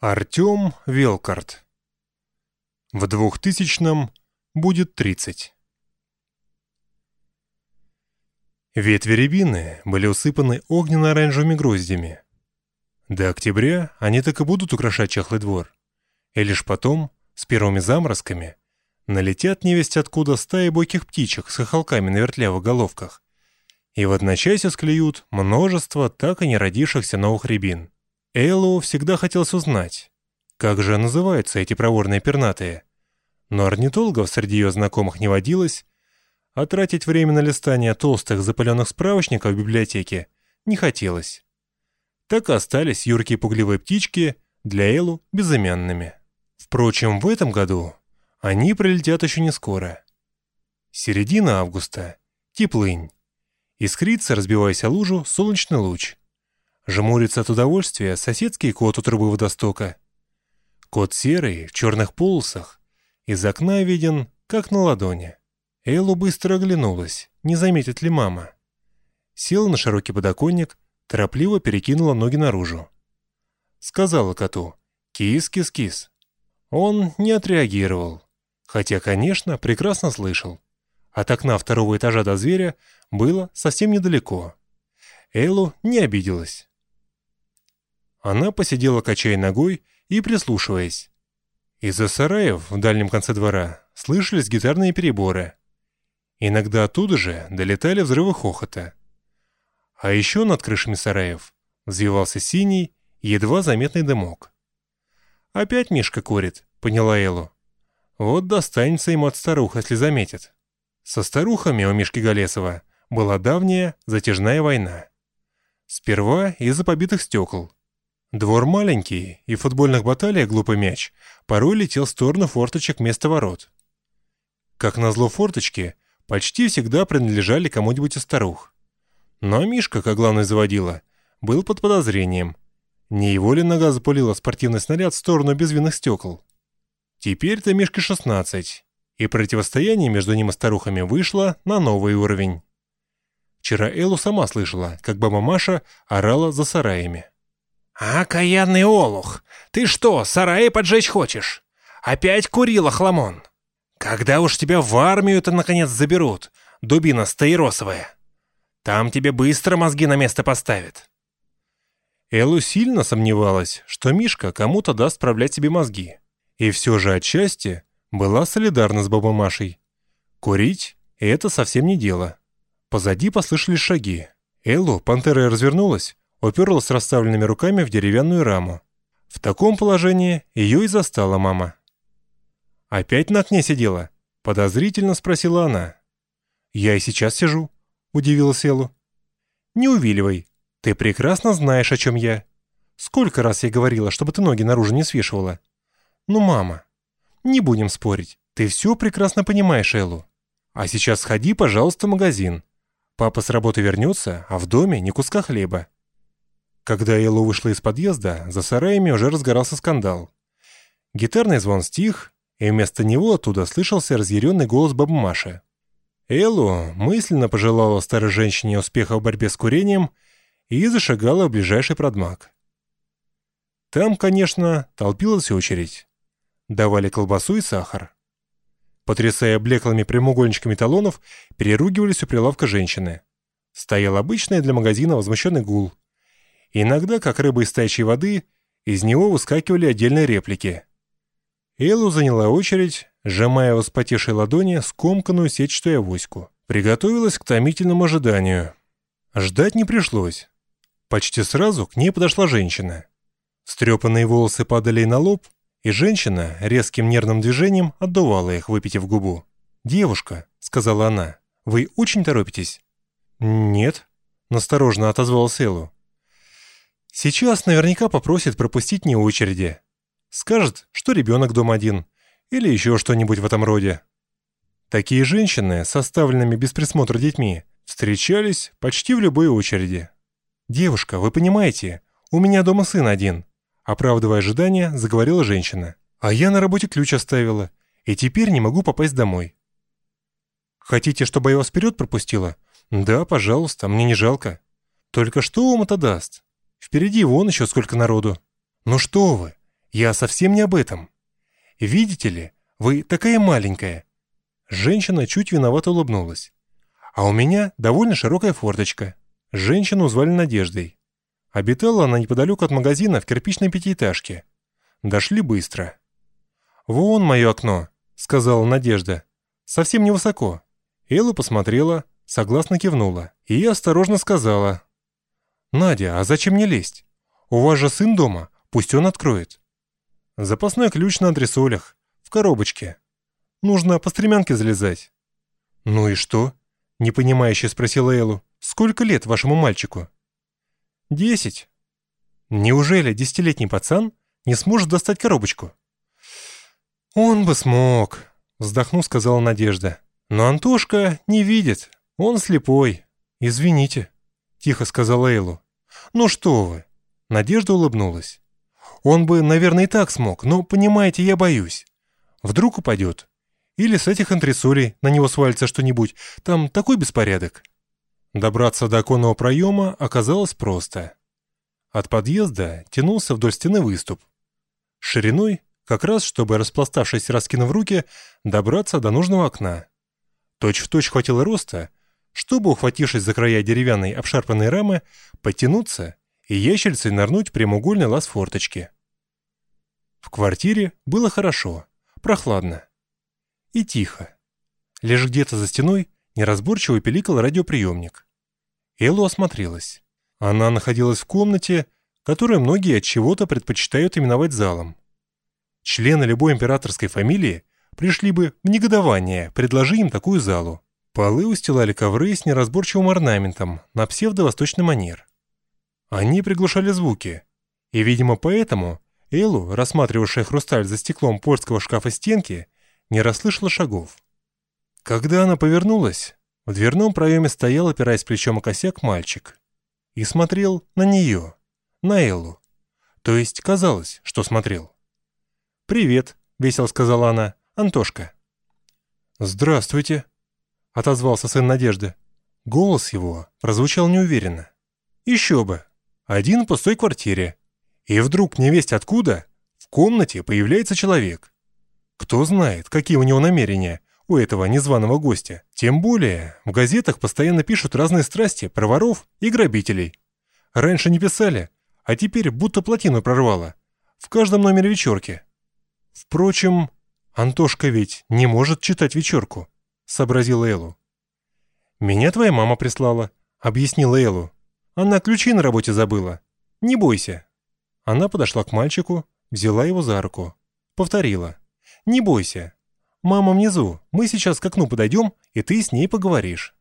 Артем Велкарт. В двухтысячном будет тридцать. Ветви рябины были усыпаны огненно-оранжевыми гроздями. До октября они так и будут украшать чахлый двор. И лишь потом, с первыми заморозками, налетят невесть откуда стаи бойких птичек с хохолками на вертлявых головках и в одночасье склеют множество так и не родившихся новых рябин. Эллу всегда хотелось узнать, как же называются эти проворные пернатые. Но орнитологов среди ее знакомых не водилось, а тратить время на листание толстых запыленных справочников в библиотеке не хотелось. Так и остались юркие пугливые птички для Эллу безымянными. Впрочем, в этом году они прилетят еще не скоро. Середина августа. Теплынь. Искрится, разбиваясь о лужу, солнечный луч. Жмурится от удовольствия соседский кот у трубы водостока. Кот серый, в черных полосах. Из окна виден, как на ладони. Эллу быстро оглянулась, не заметит ли мама. Села на широкий подоконник, торопливо перекинула ноги наружу. Сказала коту «Кис-кис-кис». Он не отреагировал, хотя, конечно, прекрасно слышал. От окна второго этажа до зверя было совсем недалеко. Эллу не обиделась. Она посидела, качая ногой и прислушиваясь. Из-за сараев в дальнем конце двора слышались гитарные переборы. Иногда оттуда же долетали взрывы хохота. А еще над крышами сараев взвивался синий, едва заметный дымок. «Опять Мишка курит», — поняла Эллу. «Вот достанется ему от старух, если заметит». Со старухами у Мишки Галесова была давняя затяжная война. Сперва из-за побитых стекол. Двор маленький, и в футбольных баталиях глупый мяч порой летел в сторону форточек вместо ворот. Как назло форточки почти всегда принадлежали кому-нибудь из старух. Но Мишка, как главный заводила, был под подозрением. Не его ли нога запулила спортивный снаряд в сторону безвинных стекол? Теперь-то Мишке 16, и противостояние между ним и старухами вышло на новый уровень. Вчера Эллу сама слышала, как баба Маша орала за сараями. «А, каянный олух, ты что, сараи поджечь хочешь? Опять курила хламон? Когда уж тебя в армию-то наконец заберут, дубина стаиросовая? Там тебе быстро мозги на место поставят». Эллу сильно сомневалась, что Мишка кому-то даст справлять себе мозги. И все же отчасти была солидарна с бабой Машей. Курить — это совсем не дело. Позади послышались шаги. Эллу, пантера развернулась, уперлась расставленными руками в деревянную раму. В таком положении ее и застала мама. «Опять на окне сидела?» — подозрительно спросила она. «Я и сейчас сижу», — удивилась Эллу. «Не увиливай. Ты прекрасно знаешь, о чем я. Сколько раз я говорила, чтобы ты ноги наружу не свешивала? Ну, мама, не будем спорить. Ты все прекрасно понимаешь, Эллу. А сейчас сходи, пожалуйста, в магазин. Папа с работы вернется, а в доме ни куска хлеба. Когда Эллу вышла из подъезда, за сараями уже разгорался скандал. Гитарный звон стих, и вместо него оттуда слышался разъяренный голос бабы Маши. Эллу мысленно пожелала старой женщине успеха в борьбе с курением и зашагала в ближайший продмаг. Там, конечно, толпилась очередь. Давали колбасу и сахар. Потрясая блеклыми прямоугольничками талонов, переругивались у прилавка женщины. Стоял обычный для магазина возмущенный гул – Иногда, как рыба из таячей воды, из него выскакивали отдельные реплики. Эллу заняла очередь, сжимая в вспотевшей ладони скомканную сетчатую авоську. Приготовилась к томительному ожиданию. Ждать не пришлось. Почти сразу к ней подошла женщина. Стрепанные волосы падали на лоб, и женщина резким нервным движением отдувала их, выпитив губу. «Девушка», — сказала она, — «вы очень торопитесь?» «Нет», — насторожно отозвалась Эллу. Сейчас наверняка попросит пропустить не очереди. Скажет, что ребенок дома один. Или еще что-нибудь в этом роде. Такие женщины с оставленными без присмотра детьми встречались почти в любой очереди. «Девушка, вы понимаете, у меня дома сын один», оправдывая ожидания, заговорила женщина. «А я на работе ключ оставила, и теперь не могу попасть домой». «Хотите, чтобы я вас вперед пропустила?» «Да, пожалуйста, мне не жалко». «Только что вам это даст?» Впереди вон еще сколько народу. Ну что вы, Я совсем не об этом. Видите ли, вы такая маленькая». Женщина чуть виновато улыбнулась. «А у меня довольно широкая форточка». Женщину звали Надеждой. Обитала она неподалеку от магазина в кирпичной пятиэтажке. Дошли быстро. «Вон мое окно», — сказала Надежда. «Совсем невысоко». Элла посмотрела, согласно кивнула и осторожно сказала. «Надя, а зачем мне лезть? У вас же сын дома, пусть он откроет». «Запасной ключ на антресолях, в коробочке. Нужно по стремянке залезать». «Ну и что?» — непонимающе спросила Эллу. «Сколько лет вашему мальчику?» «Десять». «Неужели десятилетний пацан не сможет достать коробочку?» «Он бы смог», — вздохнув, сказала Надежда. «Но Антошка не видит, он слепой. Извините», — тихо сказала Эйлу. «Ну что вы?» Надежда улыбнулась. «Он бы, наверное, и так смог, но, понимаете, я боюсь. Вдруг упадет. Или с этих антресолей на него свалится что-нибудь. Там такой беспорядок». Добраться до оконного проема оказалось просто. От подъезда тянулся вдоль стены выступ. Шириной, как раз чтобы, распластавшись раскинув руки, добраться до нужного окна. Точь в точь хватило роста, чтобы, ухватившись за края деревянной обшарпанной рамы, подтянуться и ящерицей нырнуть в прямоугольный лаз форточки. В квартире было хорошо, прохладно и тихо. Лишь где-то за стеной неразборчиво пиликал радиоприемник. Эллу осмотрелась. Она находилась в комнате, которую многие от чего-то предпочитают именовать залом. Члены любой императорской фамилии пришли бы в негодование, предложи им такую залу. Полы устилали ковры с неразборчивым орнаментом на псевдо-восточный манер. Они приглушали звуки, и, видимо, поэтому Эллу, рассматривавшая хрусталь за стеклом польского шкафа стенки, не расслышала шагов. Когда она повернулась, в дверном проеме стоял, опираясь плечом о косяк, мальчик. И смотрел на нее, на Эллу. То есть казалось, что смотрел. «Привет», — весело сказала она, — «Антошка». «Здравствуйте», — отозвался сын Надежды. Голос его прозвучал неуверенно. «Еще бы! Один в пустой квартире. И вдруг, невесть откуда, в комнате появляется человек. Кто знает, какие у него намерения, у этого незваного гостя. Тем более, в газетах постоянно пишут разные страсти про воров и грабителей. Раньше не писали, а теперь будто плотину прорвало. В каждом номере вечерки. Впрочем, Антошка ведь не может читать вечерку, сообразила Элу. Меня твоя мама прислала, объяснила Элу. Она ключи на работе забыла. Не бойся. Она подошла к мальчику, взяла его за руку. Повторила. Не бойся. Мама внизу, мы сейчас к окну подойдем, и ты с ней поговоришь.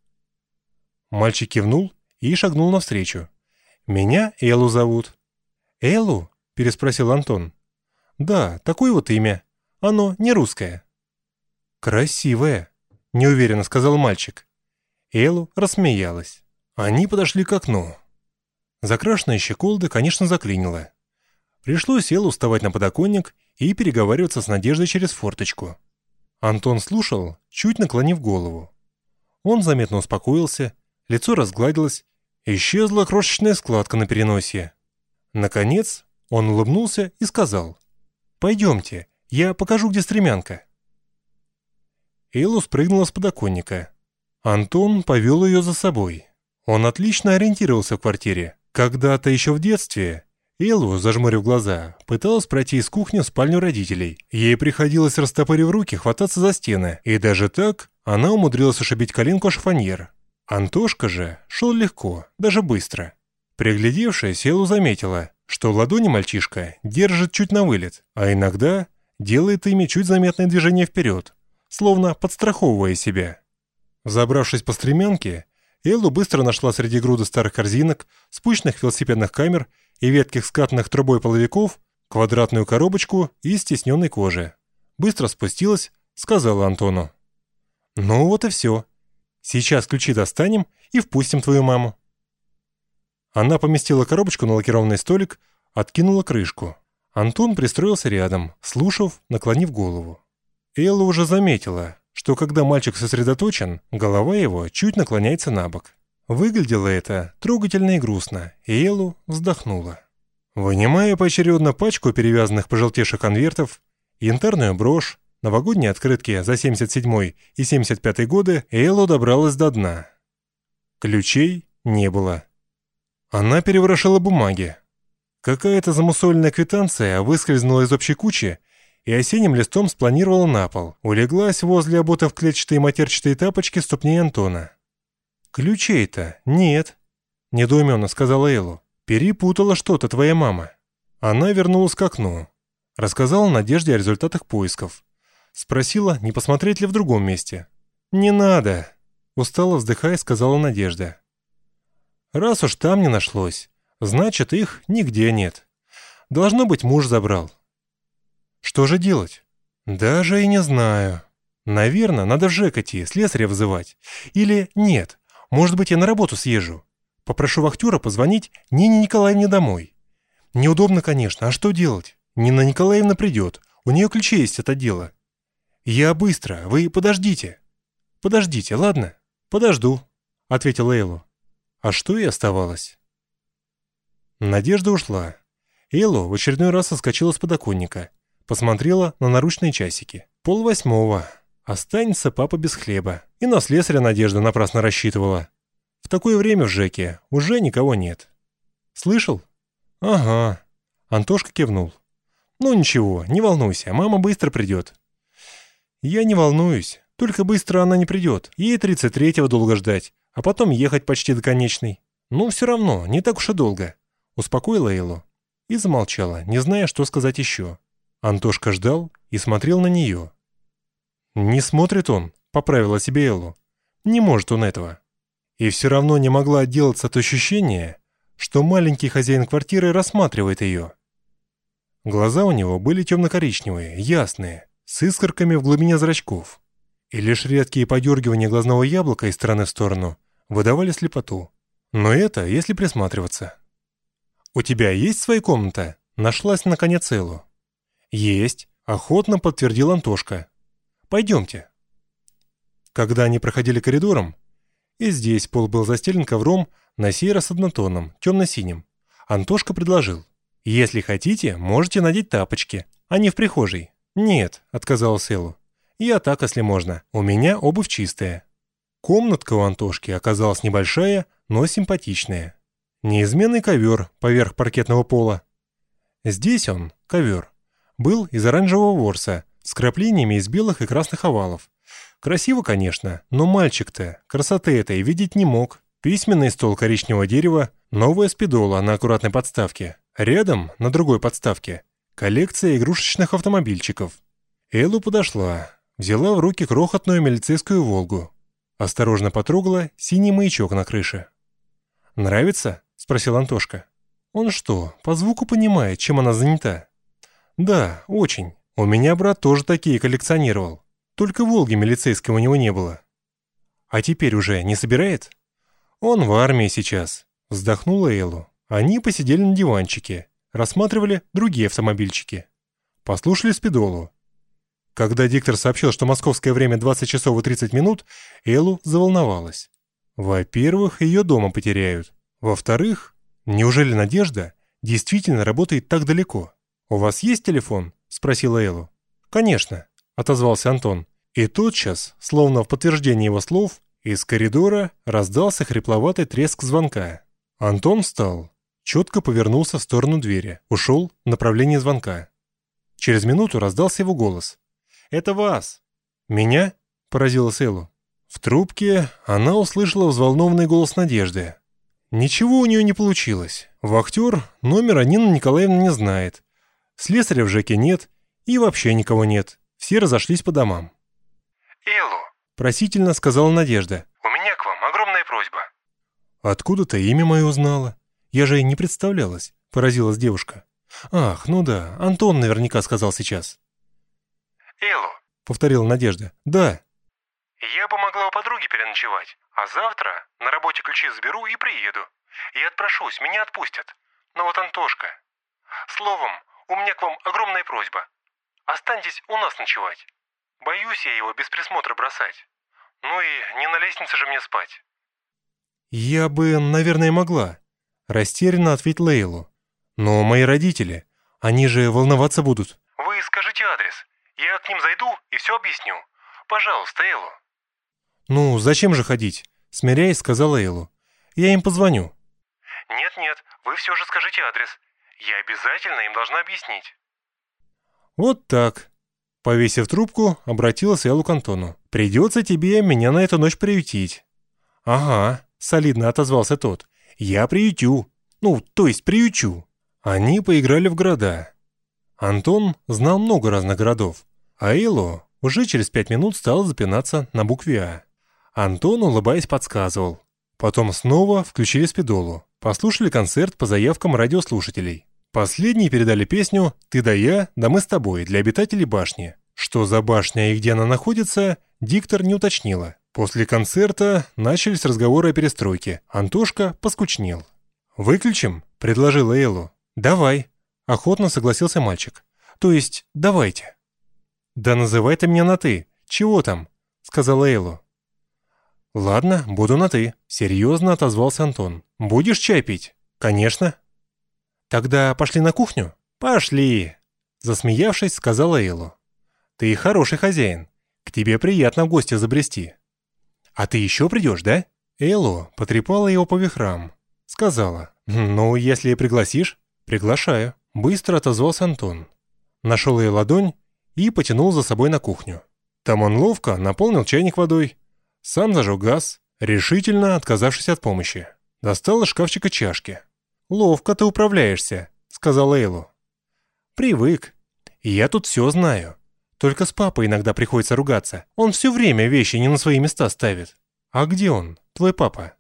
Мальчик кивнул и шагнул навстречу. «Меня Элу зовут». «Элу?» – переспросил Антон. «Да, такое вот имя. Оно не русское». «Красивое», — неуверенно сказал мальчик. Элу рассмеялась. Они подошли к окну. Закрашенная щеколда, конечно, заклинила. Пришлось Элу вставать на подоконник и переговариваться с Надеждой через форточку. Антон слушал, чуть наклонив голову. Он заметно успокоился, лицо разгладилось, исчезла крошечная складка на переносе. Наконец, он улыбнулся и сказал — «Пойдемте, я покажу, где стремянка». Эллу спрыгнула с подоконника. Антон повел ее за собой. Он отлично ориентировался в квартире. Когда-то еще в детстве Эллу, зажмурив глаза, пыталась пройти из кухни в спальню родителей. Ей приходилось, растопырив руки, хвататься за стены. И даже так она умудрилась ошибить коленку о шифоньер. Антошка же шел легко, даже быстро. Приглядевшись, Эллу заметила, что ладони мальчишка держит чуть на вылет, а иногда делает ими чуть заметное движение вперед, словно подстраховывая себя. Забравшись по стремянке, Эллу быстро нашла среди груды старых корзинок, спущенных велосипедных камер и ветких скатанных трубой половиков квадратную коробочку из стесненной кожи. Быстро спустилась, сказала Антону. «Ну вот и все. Сейчас ключи достанем и впустим твою маму». Она поместила коробочку на лакированный столик, откинула крышку. Антон пристроился рядом, слушав, наклонив голову. Элла уже заметила, что когда мальчик сосредоточен, голова его чуть наклоняется на бок. Выглядело это трогательно и грустно, и Эллу вздохнула. Вынимая поочередно пачку перевязанных пожелтевших конвертов, янтарную брошь, новогодние открытки за 77 и 75 годы, Эйло добралась до дна. Ключей не было. Она переворошила бумаги. Какая-то замусоленная квитанция выскользнула из общей кучи и осенним листом спланировала на пол, улеглась возле обутов клетчатые матерчатые тапочки ступней Антона. «Ключей-то нет», — недоуменно сказала Эллу. «Перепутала что-то твоя мама». Она вернулась к окну. Рассказала Надежде о результатах поисков. Спросила, не посмотреть ли в другом месте. «Не надо», — устало вздыхая, сказала Надежда. «Раз уж там не нашлось, значит, их нигде нет. Должно быть, муж забрал». «Что же делать?» «Даже и не знаю. Наверное, надо в ЖЭК идти, слесаря вызывать. Или нет, может быть, я на работу съезжу. Попрошу вахтера позвонить Нине Николаевне домой. Неудобно, конечно, а что делать? Нина Николаевна придет, у нее ключи есть от отдела. Я быстро, вы подождите. Подождите, ладно? Подожду, ответила Эллу. А что и оставалось? Надежда ушла. Эллу в очередной раз соскочила с подоконника. Посмотрела на наручные часики. Пол восьмого. Останется папа без хлеба. И на слесаря Надежда напрасно рассчитывала. В такое время в ЖЭКе уже никого нет. Слышал? Ага. Антошка кивнул. Ну ничего, не волнуйся, мама быстро придет. Я не волнуюсь, только быстро она не придет. Ей 33-го долго ждать, а потом ехать почти до конечной. Ну, все равно, не так уж и долго. Успокоила Эллу и замолчала, не зная, что сказать еще. Антошка ждал и смотрел на нее. «Не смотрит он», — поправила себе Эллу. «Не может он этого». И все равно не могла отделаться от ощущения, что маленький хозяин квартиры рассматривает ее. Глаза у него были темно-коричневые, ясные, с искорками в глубине зрачков. И лишь редкие подергивания глазного яблока из стороны в сторону выдавали слепоту. Но это, если присматриваться. «У тебя есть своя комната?» Нашлась наконец Эллу. «Есть», — охотно подтвердил Антошка. Пойдемте». Когда они проходили коридором, и здесь пол был застелен ковром, на сей раз однотонным, темно-синим, Антошка предложил. «Если хотите, можете надеть тапочки, а не в прихожей». «Нет», — отказал Селу. «Я так, если можно. У меня обувь чистая». Комнатка у Антошки оказалась небольшая, но симпатичная. Неизменный ковер поверх паркетного пола. Здесь он, ковер, был из оранжевого ворса, с краплениями из белых и красных овалов. Красиво, конечно, но мальчик-то красоты этой видеть не мог. Письменный стол коричневого дерева, новая спидола на аккуратной подставке. Рядом, на другой подставке, коллекция игрушечных автомобильчиков. Эллу подошла, взяла в руки крохотную милицейскую «Волгу». Осторожно потрогала синий маячок на крыше. «Нравится?» — спросил Антошка. «Он что, по звуку понимает, чем она занята?» «Да, очень. У меня брат тоже такие коллекционировал. Только «Волги» милицейской у него не было. А теперь уже не собирает? Он в армии сейчас. Вздохнула Эллу. Они посидели на диванчике, рассматривали другие автомобильчики. Послушали спидолу. Когда диктор сообщил, что московское время 20 часов и 30 минут, Эллу заволновалась. Во-первых, ее дома потеряют. Во-вторых, неужели Надежда действительно работает так далеко? У вас есть телефон? — спросила Эллу. «Конечно», — отозвался Антон. И тотчас, словно в подтверждение его слов, из коридора раздался хрипловатый треск звонка. Антон встал, четко повернулся в сторону двери, ушел в направлении звонка. Через минуту раздался его голос. «Это вас!» «Меня?» — поразилась Эллу. В трубке она услышала взволнованный голос Надежды. Ничего у нее не получилось. Вахтер номера Нина Николаевна не знает. Слесаря в ЖЭКе нет, и вообще никого нет. Все разошлись по домам. «Эллу», — просительно сказала Надежда. «У меня к вам огромная просьба». «Откуда ты имя мое узнала? Я же и не представлялась», — поразилась девушка. «Ах, ну да, Антон наверняка сказал сейчас». «Эллу», — повторила Надежда. «Да». «Я бы могла у подруги переночевать, а завтра на работе ключи заберу и приеду. И отпрошусь, меня отпустят. Но вот Антошка... Словом, у меня к вам огромная просьба. Останьтесь у нас ночевать. Боюсь я его без присмотра бросать. Ну и не на лестнице же мне спать». «Я бы, наверное, могла», — растерянно ответила Эйлу. Но мои родители, они же волноваться будут. Вы скажите адрес. Я к ним зайду и все объясню. Пожалуйста, Эллу. Ну, зачем же ходить? Смиряясь, сказала Эллу. Я им позвоню. Нет-нет, вы все же скажите адрес. Я обязательно им должна объяснить. Вот так. Повесив трубку, обратилась Эллу к Антону. «Придется тебе меня на эту ночь приютить». «Ага», — солидно отозвался тот. «Я приютю. Ну, то есть приючу». Они поиграли в города. Антон знал много разных городов, а Эллу уже через пять минут стала запинаться на букве «А». Антон, улыбаясь, подсказывал. Потом снова включили спидолу. Послушали концерт по заявкам радиослушателей. Последние передали песню «Ты да я, да мы с тобой» для обитателей башни. Что за башня и где она находится, диктор не уточнила. После концерта начались разговоры о перестройке. Антошка поскучнел. «Выключим?» – предложила Эллу. «Давай», – охотно согласился мальчик. «То есть, давайте». «Да называй ты меня на «ты». Чего там?» – сказала Эллу. «Ладно, буду на «ты», — серьезно отозвался Антон. «Будешь чай пить?» «Конечно». «Тогда пошли на кухню?» «Пошли», — засмеявшись, сказала Эллу. «Ты хороший хозяин. К тебе приятно в гости забрести». «А ты еще придешь, да?» Эллу потрепала его по вихрам. Сказала. «Ну, если пригласишь, приглашаю». Быстро отозвался Антон. Нашел ее ладонь и потянул за собой на кухню. Там он ловко наполнил чайник водой, сам зажег газ, решительно отказавшись от помощи. Достал из шкафчика чашки. «Ловко ты управляешься», — сказал Эйлу. «Привык. Я тут все знаю. Только с папой иногда приходится ругаться. Он все время вещи не на свои места ставит. А где он, твой папа?»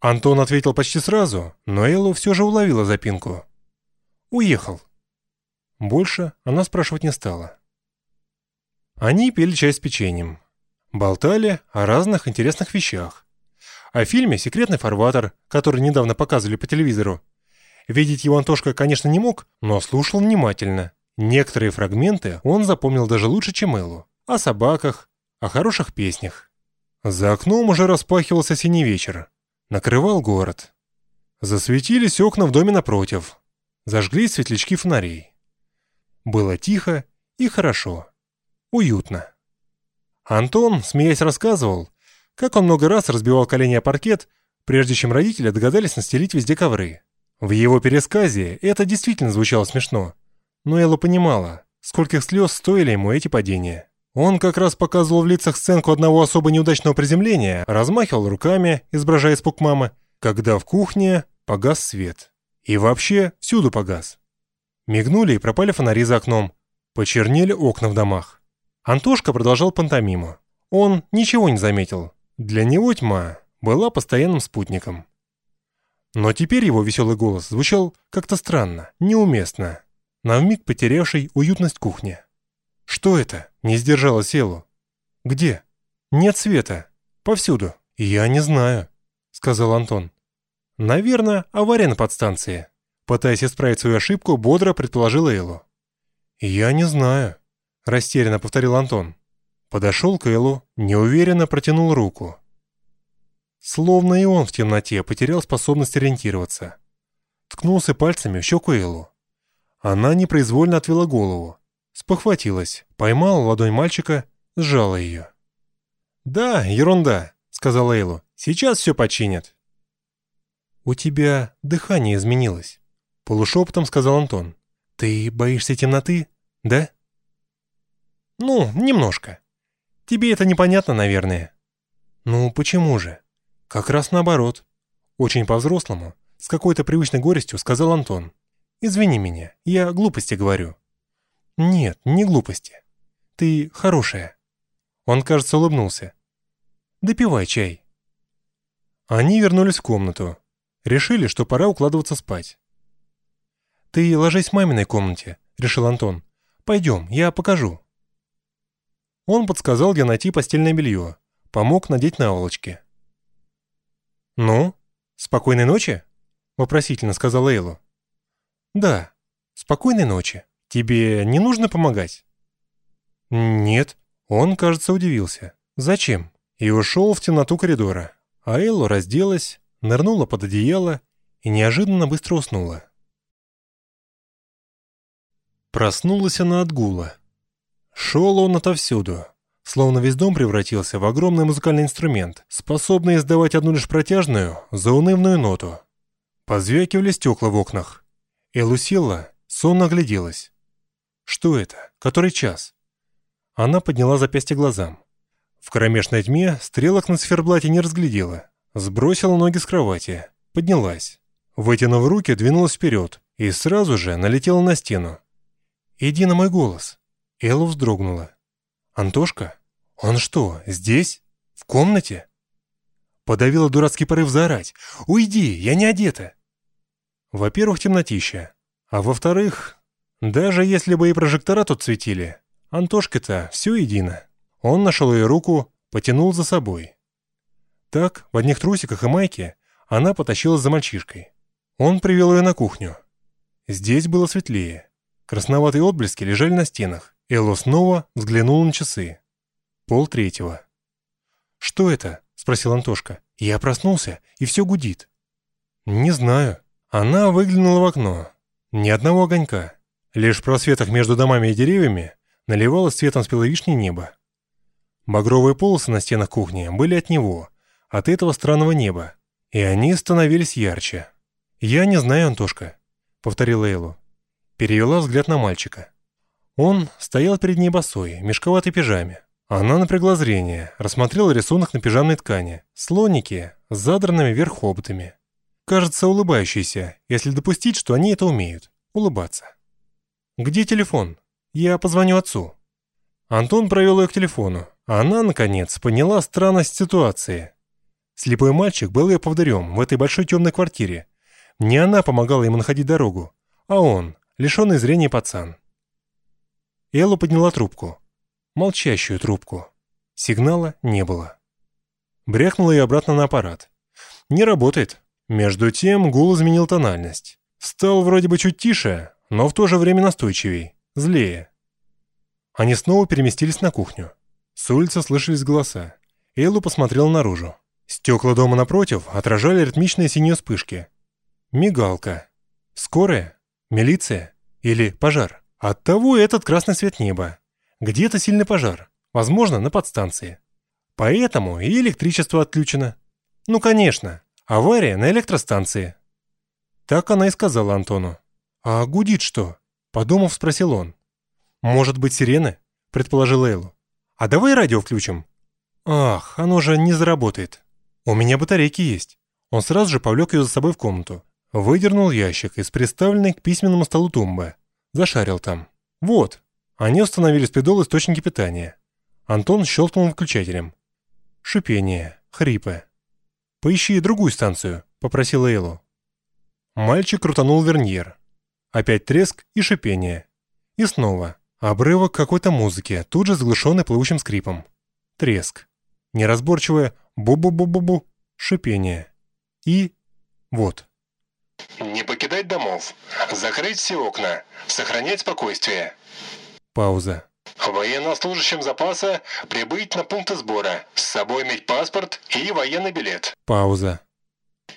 Антон ответил почти сразу, но Эллу все же уловила запинку. «Уехал». Больше она спрашивать не стала. Они пили чай с печеньем. Болтали о разных интересных вещах. О фильме «Секретный фарватер», который недавно показывали по телевизору. Видеть его Антошка, конечно, не мог, но слушал внимательно. Некоторые фрагменты он запомнил даже лучше, чем Эллу. О собаках, о хороших песнях. За окном уже распахивался синий вечер. Накрывал город. Засветились окна в доме напротив. Зажглись светлячки фонарей. Было тихо и хорошо. Уютно. Антон, смеясь, рассказывал, как он много раз разбивал колени о паркет, прежде чем родители догадались настелить везде ковры. В его пересказе это действительно звучало смешно, но Элла понимала, скольких слез стоили ему эти падения. Он как раз показывал в лицах сценку одного особо неудачного приземления, размахивал руками, изображая испуг мамы, когда в кухне погас свет. И вообще всюду погас. Мигнули и пропали фонари за окном. Почернели окна в домах. Антошка продолжал пантомиму. Он ничего не заметил. Для него тьма была постоянным спутником. Но теперь его веселый голос звучал как-то странно, неуместно, навмиг потерявший уютность кухни. «Что это?» — не сдержала Селу. «Где?» «Нет света. Повсюду». «Я не знаю», — сказал Антон. «Наверное, авария на подстанции». Пытаясь исправить свою ошибку, бодро предположил Эллу. «Я не знаю», растерянно повторил Антон. Подошел к Эллу, неуверенно протянул руку. Словно и он в темноте потерял способность ориентироваться. Ткнулся пальцами в щеку Эллу. Она непроизвольно отвела голову. Спохватилась, поймала ладонь мальчика, сжала ее. «Да, ерунда», — сказала Эллу. «Сейчас все починят». «У тебя дыхание изменилось», — полушепотом сказал Антон. «Ты боишься темноты, да?» Ну, немножко. Тебе это непонятно, наверное. Ну, почему же? Как раз наоборот. Очень по-взрослому, с какой-то привычной горестью сказал Антон. Извини меня, я глупости говорю. Нет, не глупости. Ты хорошая. Он, кажется, улыбнулся. Допивай чай. Они вернулись в комнату. Решили, что пора укладываться спать. «Ты ложись в маминой комнате», — решил Антон. «Пойдем, я покажу». Он подсказал, где найти постельное белье, помог надеть наволочки. «Ну, спокойной ночи?» — вопросительно сказал Эйлу. «Да, спокойной ночи. Тебе не нужно помогать?» «Нет». Он, кажется, удивился. «Зачем?» И ушел в темноту коридора. А Эйлу разделась, нырнула под одеяло и неожиданно быстро уснула. Проснулась она от гула. Шел он отовсюду, словно весь дом превратился в огромный музыкальный инструмент, способный издавать одну лишь протяжную, заунывную ноту. Позвякивали стекла в окнах. Элу села, сонно огляделась. Что это? Который час? Она подняла запястье глазам. В кромешной тьме стрелок на циферблате не разглядела. Сбросила ноги с кровати. Поднялась. Вытянув руки, двинулась вперед и сразу же налетела на стену. «Иди на мой голос!» Элла вздрогнула. «Антошка? Он что, здесь? В комнате?» Подавила дурацкий порыв заорать. «Уйди, я не одета!» Во-первых, темнотища. А во-вторых, даже если бы и прожектора тут светили, Антошка-то все едино. Он нашел ее руку, потянул за собой. Так, в одних трусиках и майке, она потащилась за мальчишкой. Он привел ее на кухню. Здесь было светлее. Красноватые отблески лежали на стенах. Элло снова взглянул на часы. Пол третьего. «Что это?» — спросил Антошка. «Я проснулся, и все гудит». «Не знаю». Она выглянула в окно. Ни одного огонька. Лишь в просветах между домами и деревьями наливалось цветом спелой вишни небо. Багровые полосы на стенах кухни были от него, от этого странного неба, и они становились ярче. «Я не знаю, Антошка», — повторила Эллу. Перевела взгляд на мальчика. Он стоял перед ней босой, в мешковатой пижаме. Она напрягла зрение, рассмотрела рисунок на пижамной ткани. Слоники с задранными вверх. Кажется, улыбающиеся, если допустить, что они это умеют. Улыбаться. «Где телефон? Я позвоню отцу». Антон провел ее к телефону, а она, наконец, поняла странность ситуации. Слепой мальчик был ее поводырем в этой большой темной квартире. Не она помогала ему находить дорогу, а он, лишенный зрения пацан. Элла подняла трубку. Молчащую трубку. Сигнала не было. Брякнула ее обратно на аппарат. Не работает. Между тем гул изменил тональность. Стал вроде бы чуть тише, но в то же время настойчивей, злее. Они снова переместились на кухню. С улицы слышались голоса. Эллу посмотрел наружу. Стекла дома напротив отражали ритмичные синие вспышки. Мигалка. Скорая? Милиция? Или пожар? Оттого этот красный свет неба. Где-то сильный пожар. Возможно, на подстанции. Поэтому и электричество отключено. Ну, конечно, авария на электростанции. Так она и сказала Антону. «А гудит что?» Подумав, спросил он. «Может быть, сирены?» Предположил Эйлу. «А давай радио включим?» «Ах, оно же не заработает. У меня батарейки есть». Он сразу же повлек ее за собой в комнату. Выдернул ящик из приставленной к письменному столу тумбы. Зашарил там. Вот. Они установили спидол источники питания. Антон щелкнул выключателем. Шипение. Хрипы. «Поищи другую станцию», — попросил Эйлу. Мальчик крутанул верньер. Опять треск и шипение. И снова. Обрывок какой-то музыки, тут же заглушенный плывущим скрипом. Треск. Неразборчивое «бу-бу-бу-бу-бу» шипение. И вот. Не покидать домов. Закрыть все окна. Сохранять спокойствие. Пауза. Военнослужащим запаса прибыть на пункты сбора. С собой иметь паспорт и военный билет. Пауза.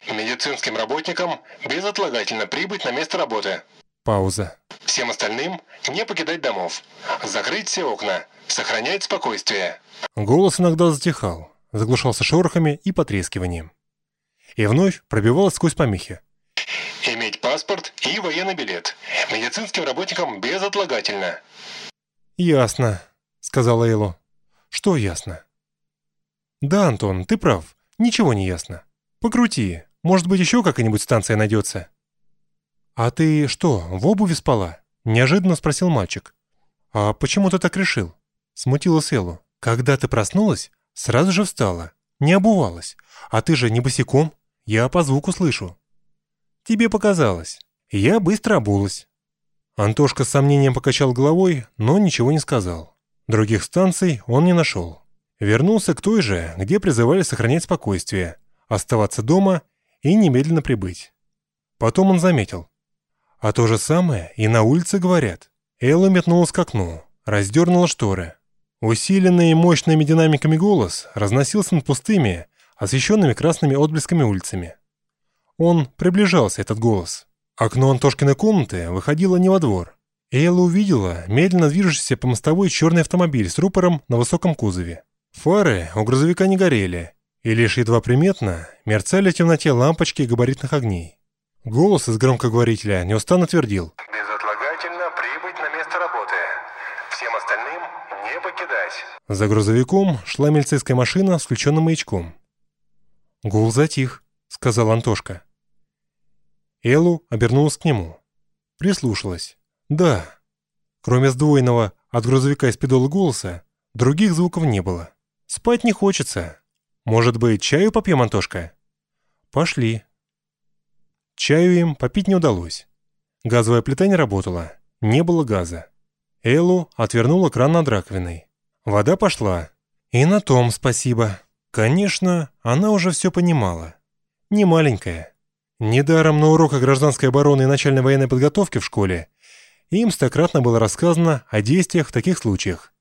Медицинским работникам безотлагательно прибыть на место работы. Пауза. Всем остальным не покидать домов. Закрыть все окна. Сохранять спокойствие. Голос иногда затихал, заглушался шорохами и потрескиванием. И вновь пробивалось сквозь помехи. Паспорт и военный билет. Медицинским работникам безотлагательно. «Ясно», — сказала Эло. «Что ясно?» «Да, Антон, ты прав. Ничего не ясно. Покрути. Может быть, еще какая-нибудь станция найдется». «А ты что, в обуви спала?» — неожиданно спросил мальчик. «А почему ты так решил?» — смутилась Эллу. «Когда ты проснулась, сразу же встала. Не обувалась. А ты же не босиком. Я по звуку слышу». «Тебе показалось. Я быстро обулась. Антошка с сомнением покачал головой, но ничего не сказал. Других станций он не нашел. Вернулся к той же, где призывали сохранять спокойствие, оставаться дома и немедленно прибыть. Потом он заметил. А то же самое и на улице говорят. Элла метнулась к окну, раздернула шторы. Усиленный мощными динамиками голос разносился над пустыми, освещенными красными отблесками улицами. Он приближался, этот голос. Окно Антошкиной комнаты выходило не во двор. Эйла увидела медленно движущийся по мостовой черный автомобиль с рупором на высоком кузове. Фары у грузовика не горели, и лишь едва приметно мерцали в темноте лампочки габаритных огней. Голос из громкоговорителя неустанно твердил. Безотлагательно прибыть на место работы. Всем остальным не покидать. За грузовиком шла милицейская машина с включенным маячком. «Гул затих», — сказал Антошка. Эллу обернулась к нему. Прислушалась. «Да». Кроме сдвоенного от грузовика из педола голоса, других звуков не было. «Спать не хочется. Может быть, чаю попьем, Антошка?» «Пошли». Чаю им попить не удалось. Газовая плита не работала, не было газа. Эллу отвернула кран над раковиной. Вода пошла. И на том спасибо. Конечно, она уже все понимала. Не маленькая. Недаром на уроках гражданской обороны и начальной военной подготовки в школе им стократно было рассказано о действиях в таких случаях.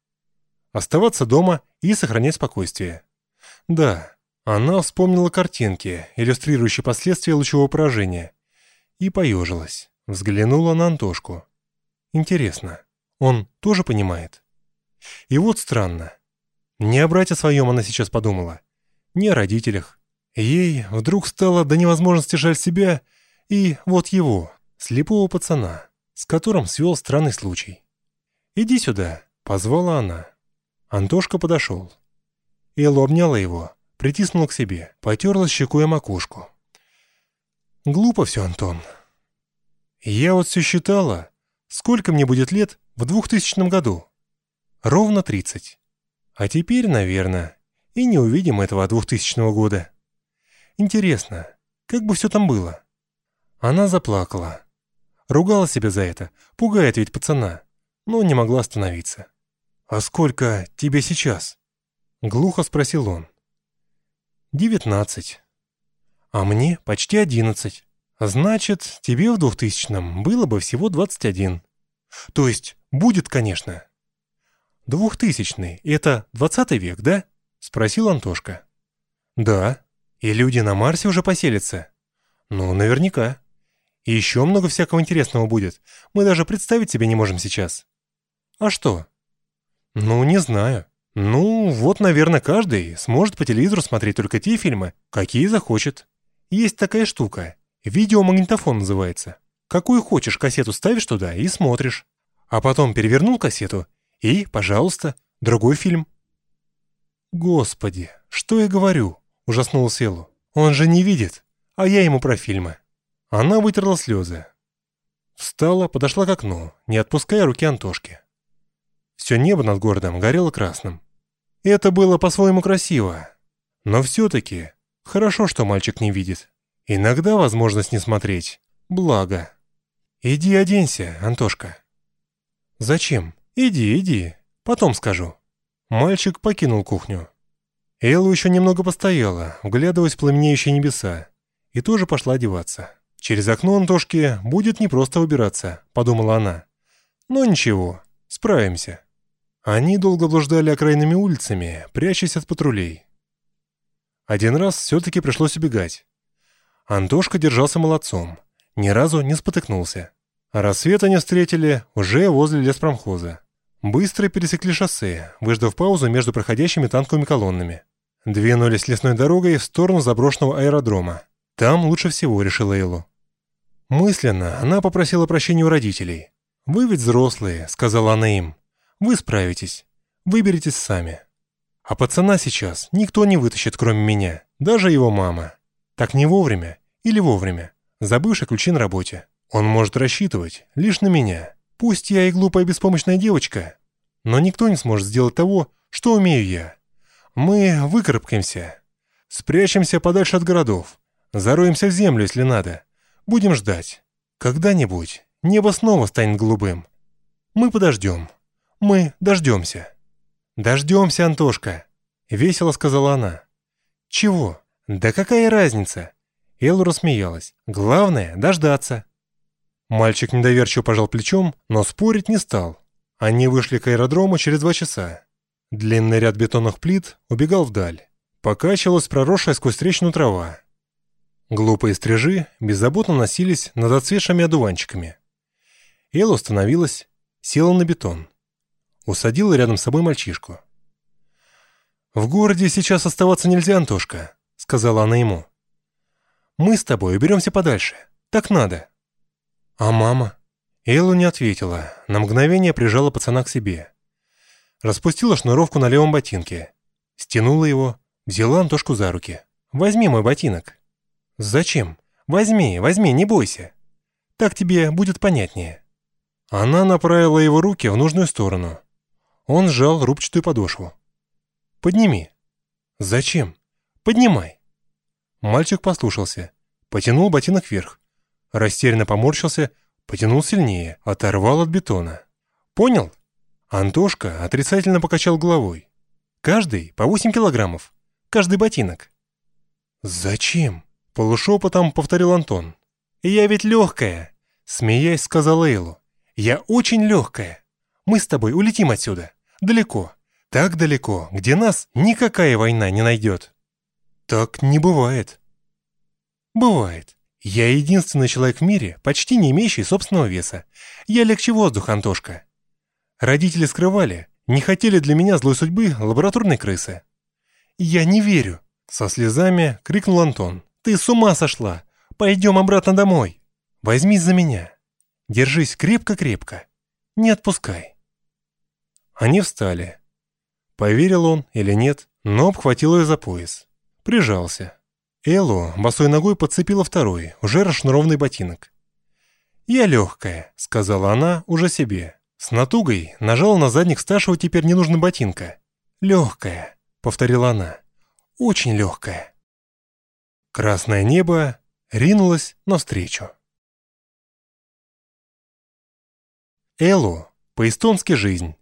Оставаться дома и сохранять спокойствие. Да, она вспомнила картинки, иллюстрирующие последствия лучевого поражения, и поежилась, взглянула на Антошку. Интересно, он тоже понимает? И вот странно. Не о брате своем она сейчас подумала, не о родителях. Ей вдруг стало до невозможности жаль себя и вот его, слепого пацана, с которым свел странный случай. «Иди сюда», — позвала она. Антошка подошел. Элла обняла его, притиснула к себе, потерла щекой макушку. «Глупо все, Антон. Я вот все считала, сколько мне будет лет в двухтысячном году. Ровно тридцать. А теперь, наверное, и не увидим этого двухтысячного года. Интересно, как бы все там было?» Она заплакала. Ругала себя за это, пугает ведь пацана, но не могла остановиться. «А сколько тебе сейчас?» Глухо спросил он. «Девятнадцать. А мне почти одиннадцать. Значит, тебе в двухтысячном было бы всего двадцать один. То есть, будет, конечно». «Двухтысячный — это двадцатый век, да?» — спросил Антошка. «Да. И люди на Марсе уже поселятся?» «Ну, наверняка. И еще много всякого интересного будет. Мы даже представить себе не можем сейчас». «А что?» «Ну, не знаю. Ну, вот, наверное, каждый сможет по телевизору смотреть только те фильмы, какие захочет. Есть такая штука. Видеомагнитофон называется. Какую хочешь кассету ставишь туда и смотришь. А потом перевернул кассету и, пожалуйста, другой фильм. «Господи, что я говорю?» – ужаснул Селу. «Он же не видит, а я ему про фильмы». Она вытерла слезы. Встала, подошла к окну, не отпуская руки Антошки. Все небо над городом горело красным. Это было по-своему красиво. Но все-таки хорошо, что мальчик не видит. Иногда возможность не смотреть. Благо. Иди оденься, Антошка. Зачем? Иди, иди. Потом скажу. Мальчик покинул кухню. Элла еще немного постояла, вглядываясь в пламенеющие небеса, и тоже пошла одеваться. Через окно Антошке будет непросто выбираться, подумала она. Но ничего, справимся. Они долго блуждали окраинными улицами, прячась от патрулей. Один раз все-таки пришлось убегать. Антошка держался молодцом, ни разу не спотыкнулся. А рассвет они встретили уже возле леспромхоза. Быстро пересекли шоссе, выждав паузу между проходящими танковыми колоннами. Двинулись лесной дорогой в сторону заброшенного аэродрома. Там лучше всего, решила Эллу. Мысленно она попросила прощения у родителей. «Вы ведь взрослые», — сказала она им. Вы справитесь. Выберитесь сами. А пацана сейчас никто не вытащит, кроме меня. Даже его мама. Так не вовремя или вовремя, забывший ключи на работе. Он может рассчитывать лишь на меня. Пусть я и глупая беспомощная девочка, но никто не сможет сделать того, что умею я. Мы выкарабкаемся. Спрячемся подальше от городов. Зароемся в землю, если надо. Будем ждать. Когда-нибудь небо снова станет голубым. Мы подождем. Мы дождемся». «Дождемся, Антошка», — весело сказала она. «Чего? Да какая разница?» Элла рассмеялась. «Главное — дождаться». Мальчик недоверчиво пожал плечом, но спорить не стал. Они вышли к аэродрому через два часа. Длинный ряд бетонных плит убегал вдаль. Покачивалась проросшая сквозь трещину трава. Глупые стрижи беззаботно носились над отцветшими одуванчиками. Элла остановилась, села на бетон. Усадила рядом с собой мальчишку. «В городе сейчас оставаться нельзя, Антошка», — сказала она ему. «Мы с тобой уберемся подальше. Так надо». «А мама?» Эллу не ответила, на мгновение прижала пацана к себе. Распустила шнуровку на левом ботинке, стянула его, взяла Антошку за руки. «Возьми мой ботинок». «Зачем? Возьми, возьми, не бойся. Так тебе будет понятнее». Она направила его руки в нужную сторону. Он сжал рубчатую подошву. «Подними». «Зачем?» «Поднимай». Мальчик послушался, потянул ботинок вверх, растерянно поморщился, потянул сильнее, оторвал от бетона. «Понял?» Антошка отрицательно покачал головой. «Каждый по 8 килограммов. Каждый ботинок». «Зачем?» — полушепотом повторил Антон. «Я ведь легкая», — смеясь сказал Эйлу. «Я очень легкая. Мы с тобой улетим отсюда. Далеко. Так далеко, где нас никакая война не найдет». «Так не бывает». «Бывает. Я единственный человек в мире, почти не имеющий собственного веса. Я легче воздуха, Антошка. Родители скрывали, не хотели для меня злой судьбы лабораторной крысы. Я не верю. Со слезами крикнул Антон. «Ты с ума сошла! Пойдем обратно домой! Возьмись за меня! Держись крепко-крепко! Не отпускай!» Они встали. Поверил он или нет, но обхватил ее за пояс. Прижался. Эллу босой ногой подцепила второй, уже расшнурованный ботинок. «Я легкая», — сказала она уже себе. С натугой нажала на задник старшего теперь не нужно ботинка. «Легкая», — повторила она очень легкая. Красное небо ринулось навстречу. Элу, по-эстонски жизнь.